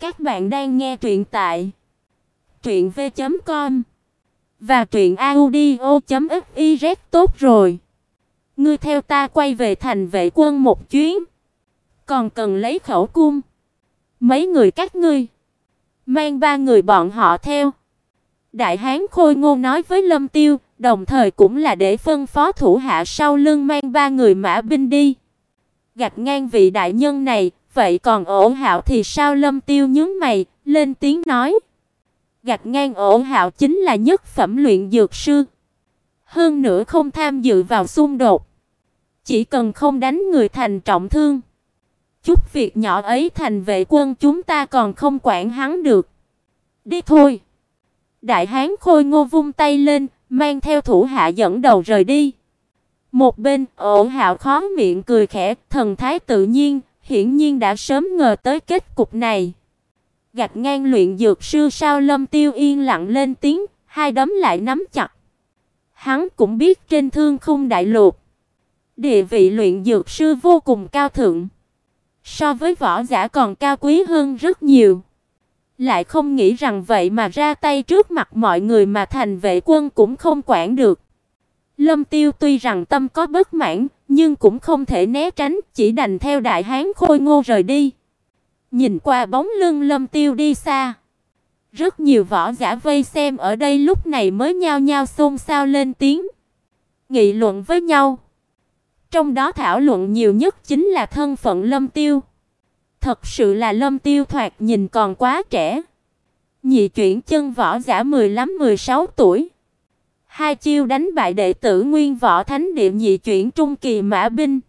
Các bạn đang nghe truyện tại truyện v.com và truyện audio.fiz tốt rồi. Ngươi theo ta quay về thành vệ quân một chuyến, còn cần lấy khẩu cung. Mấy người các ngươi mang ba người bọn họ theo. Đại hán Khôi Ngô nói với Lâm Tiêu, đồng thời cũng là để phân phó thủ hạ sau lưng mang ba người mã binh đi. Gạch ngang vị đại nhân này, vậy còn ổ hạo thì sao Lâm Tiêu nhướng mày, lên tiếng nói. gạt ngang ổ hạo chính là nhất phẩm luyện dược sư. Hơn nữa không tham dự vào xung đột. Chỉ cần không đánh người thành trọng thương. Chút việc nhỏ ấy thành vệ quân chúng ta còn không quản hắn được. Đi thôi. Đại hán khôi ngô vung tay lên, mang theo thủ hạ dẫn đầu rời đi. Một bên, ổ hạo khó miệng cười khẽ, thần thái tự nhiên, hiển nhiên đã sớm ngờ tới kết cục này. gạt ngang luyện dược sư sao Lâm Tiêu yên lặng lên tiếng, hai đấm lại nắm chặt. Hắn cũng biết trên thương khung đại lục, địa vị luyện dược sư vô cùng cao thượng. So với võ giả còn cao quý hơn rất nhiều. Lại không nghĩ rằng vậy mà ra tay trước mặt mọi người mà thành vệ quân cũng không quản được. Lâm Tiêu tuy rằng tâm có bất mãn, nhưng cũng không thể né tránh, chỉ đành theo đại hán khôi ngô rời đi. Nhìn qua bóng lưng Lâm Tiêu đi xa, rất nhiều võ giả vây xem ở đây lúc này mới nhao nhao xôn xao lên tiếng, nghị luận với nhau. Trong đó thảo luận nhiều nhất chính là thân phận Lâm Tiêu. Thật sự là Lâm Tiêu thoạt nhìn còn quá trẻ. Nhị chuyển chân võ giả 15-16 tuổi. Hai chiêu đánh bại đệ tử Nguyên Võ Thánh Địa nhị chuyển trung kỳ mã binh.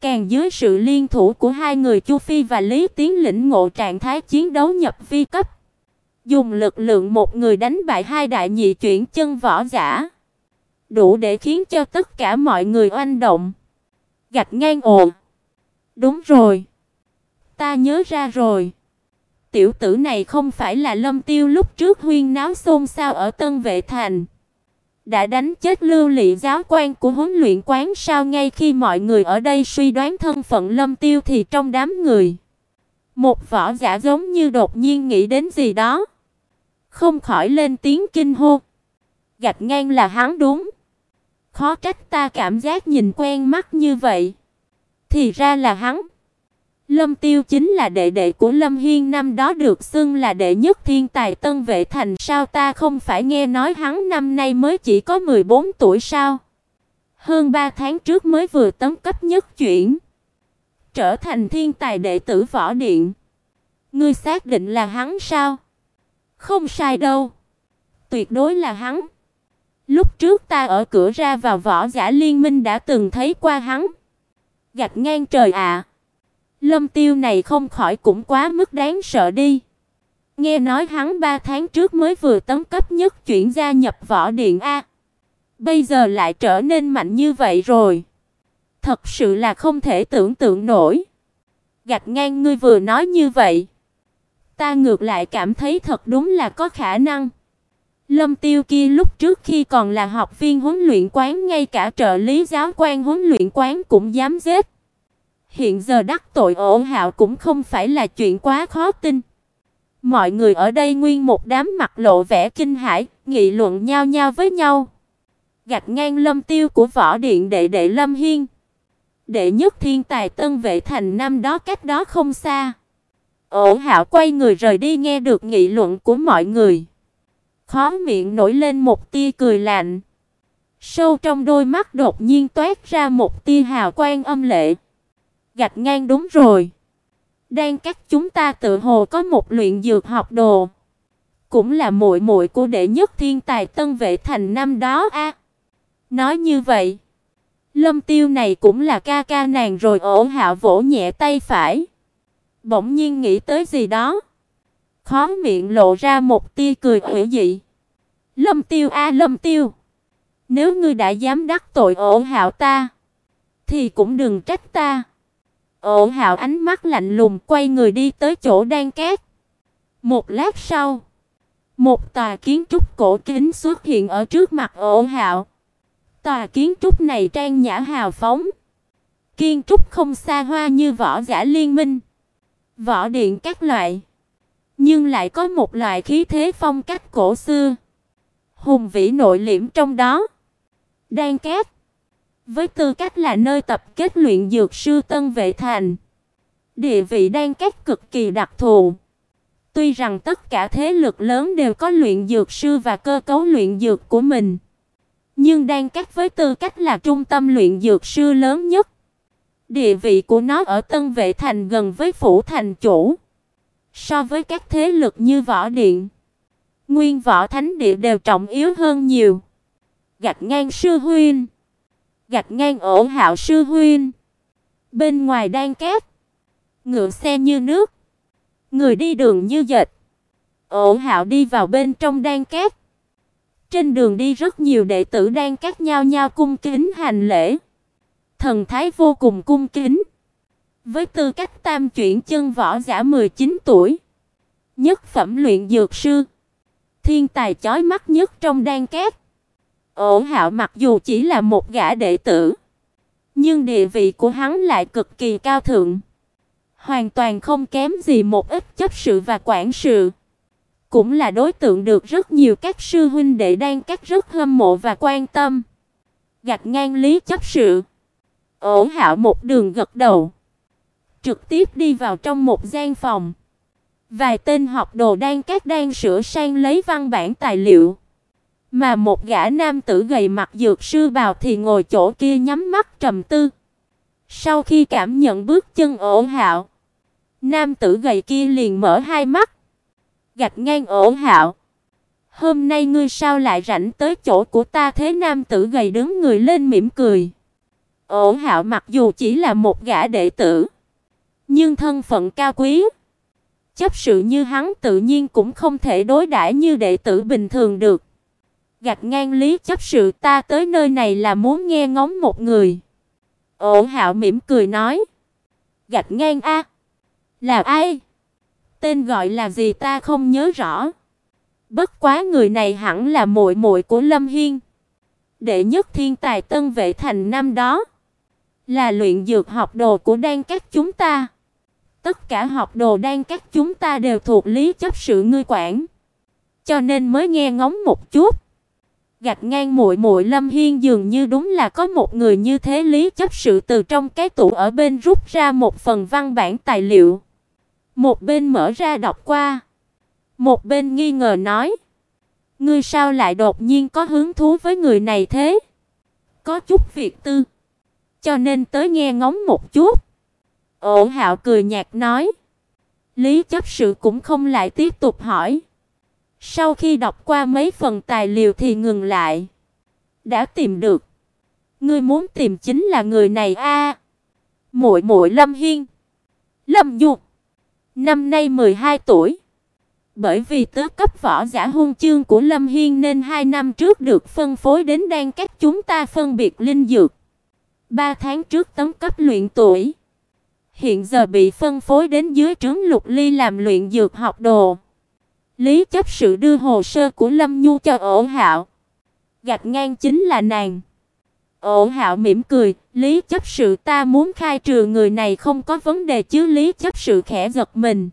Càng dưới sự liên thủ của hai người Chu Phi và Lý Tiến lĩnh, ngộ trạng thái chiến đấu nhập vi cấp. Dùng lực lượng một người đánh bại hai đại nhị chuyển chân võ giả. Đủ để khiến cho tất cả mọi người oanh động. Gạch ngang ồ. Đúng rồi. Ta nhớ ra rồi. Tiểu tử này không phải là Lâm Tiêu lúc trước huyên náo xôn xao ở Tân Vệ Thành đã đánh chết lưu lị giáo quan của huấn luyện quán sao ngay khi mọi người ở đây suy đoán thân phận Lâm Tiêu thì trong đám người, một võ giả giống như đột nhiên nghĩ đến gì đó, không khỏi lên tiếng kinh hô. Gạch ngang là hắn đúng. Khó trách ta cảm giác nhìn quen mắt như vậy. Thì ra là hắn. Lâm Tiêu chính là đệ đệ của Lâm Hiên năm đó được xưng là đệ nhất thiên tài Tân Vệ Thành sao ta không phải nghe nói hắn năm nay mới chỉ có 14 tuổi sao? Hơn 3 tháng trước mới vừa tấn cấp nhất chuyển, trở thành thiên tài đệ tử võ điện. Ngươi xác định là hắn sao? Không sai đâu. Tuyệt đối là hắn. Lúc trước ta ở cửa ra vào võ giả liên minh đã từng thấy qua hắn. Gạch ngang trời ạ. Lâm Tiêu này không khỏi cũng quá mức đáng sợ đi. Nghe nói hắn 3 tháng trước mới vừa tấn cấp nhất chuyển gia nhập võ điện a. Bây giờ lại trở nên mạnh như vậy rồi. Thật sự là không thể tưởng tượng nổi. Gạch ngang ngươi vừa nói như vậy, ta ngược lại cảm thấy thật đúng là có khả năng. Lâm Tiêu kia lúc trước khi còn là học viên huấn luyện quán ngay cả trợ lý giáo quan huấn luyện quán cũng dám giết. Hiện giờ đắc tội ổ hạo cũng không phải là chuyện quá khó tin. Mọi người ở đây nguyên một đám mặt lộ vẻ kinh hãi, nghị luận nhau nhau với nhau. Gạch ngang lâm tiêu của võ điện đệ đệ Lâm Hiên. Đệ nhất thiên tài tân vệ thành năm đó cách đó không xa. Ổ hạo quay người rời đi nghe được nghị luận của mọi người. Khó miệng nổi lên một tia cười lạnh. Sâu trong đôi mắt đột nhiên toát ra một tia hào quang âm lệ gạch ngang đúng rồi. Đang các chúng ta tự hồ có một luyện dược học đồ. Cũng là muội muội của đệ nhất thiên tài Tân Vệ Thành năm đó a. nói như vậy, Lâm Tiêu này cũng là ca ca nàng rồi ổ hạo vỗ nhẹ tay phải. Bỗng nhiên nghĩ tới gì đó. Khó miệng lộ ra một tia cười hủy dị. Lâm Tiêu a Lâm Tiêu. Nếu ngươi đã dám đắc tội ổ hạo ta, thì cũng đừng trách ta. Ổ Hạo ánh mắt lạnh lùng quay người đi tới chỗ đang két. Một lát sau, một tòa kiến trúc cổ kính xuất hiện ở trước mặt Ổ Hạo. Tòa kiến trúc này trang nhã hào phóng, kiến trúc không xa hoa như võ giả liên minh, võ điện các loại, nhưng lại có một loại khí thế phong cách cổ xưa, hùng vĩ nội liễm trong đó. Đang két với tư cách là nơi tập kết luyện dược sư Tân Vệ Thành, địa vị đang cách cực kỳ đặc thù. Tuy rằng tất cả thế lực lớn đều có luyện dược sư và cơ cấu luyện dược của mình, nhưng đang cách với tư cách là trung tâm luyện dược sư lớn nhất, địa vị của nó ở Tân Vệ Thành gần với phủ thành chủ. So với các thế lực như Võ Điện, Nguyên Võ Thánh Địa đều trọng yếu hơn nhiều. Gạch ngang sư huynh, gạch ngang ổ hạo sư huynh. Bên ngoài đang kép, ngựa xe như nước, người đi đường như dệt. Ổ hạo đi vào bên trong đang kép. Trên đường đi rất nhiều đệ tử đang cát nhau nhau cung kính hành lễ. Thần thái vô cùng cung kính. Với tư cách tam chuyển chân võ giả 19 tuổi, nhất phẩm luyện dược sư, thiên tài chói mắt nhất trong đan két Ổ Hạo mặc dù chỉ là một gã đệ tử, nhưng địa vị của hắn lại cực kỳ cao thượng, hoàn toàn không kém gì một ít chấp sự và quản sự. Cũng là đối tượng được rất nhiều các sư huynh đệ đang các rất hâm mộ và quan tâm. Gạt ngang lý chấp sự. Ổ Hạo một đường gật đầu trực tiếp đi vào trong một gian phòng. Vài tên học đồ đang các đang sửa sang lấy văn bản tài liệu. Mà một gã nam tử gầy mặt dược sư bào thì ngồi chỗ kia nhắm mắt trầm tư. Sau khi cảm nhận bước chân ổ hạo, nam tử gầy kia liền mở hai mắt. Gạch ngang ổ hạo. Hôm nay ngươi sao lại rảnh tới chỗ của ta thế nam tử gầy đứng người lên mỉm cười. Ổ hạo mặc dù chỉ là một gã đệ tử nhưng thân phận cao quý, chấp sự như hắn tự nhiên cũng không thể đối đãi như đệ tử bình thường được. Gạch ngang lý chấp sự ta tới nơi này là muốn nghe ngóng một người. Ổ Hạo mỉm cười nói, gạch ngang a, là ai? Tên gọi là gì ta không nhớ rõ. Bất quá người này hẳn là muội muội của Lâm Hiên, đệ nhất thiên tài Tân Vệ thành năm đó, là luyện dược học đồ của đan các chúng ta. Tất cả học đồ đan các chúng ta đều thuộc lý chấp sự ngươi quản, cho nên mới nghe ngóng một chút. Gạch ngang muội muội Lâm Hiên dường như đúng là có một người như thế lý chấp sự từ trong cái tủ ở bên rút ra một phần văn bản tài liệu. Một bên mở ra đọc qua, một bên nghi ngờ nói: "Ngươi sao lại đột nhiên có hứng thú với người này thế?" Có chút việc tư, cho nên tới nghe ngóng một chút. ổn Hạo cười nhạt nói. Lý chấp sự cũng không lại tiếp tục hỏi. Sau khi đọc qua mấy phần tài liệu thì ngừng lại. Đã tìm được. Ngươi muốn tìm chính là người này a. Muội muội Lâm Hiên. Lâm Dục. Năm nay 12 tuổi. Bởi vì tứ cấp võ giả hung chương của Lâm Hiên nên hai năm trước được phân phối đến đang cách chúng ta phân biệt linh dược. Ba tháng trước tấm cấp luyện tuổi hiện giờ bị phân phối đến dưới trướng Lục Ly làm luyện dược học đồ. Lý chấp sự đưa hồ sơ của Lâm Nhu cho Ổ Hạo. Gạch ngang chính là nàng. Ổ Hạo mỉm cười, "Lý chấp sự ta muốn khai trừ người này không có vấn đề chứ?" Lý chấp sự khẽ giật mình.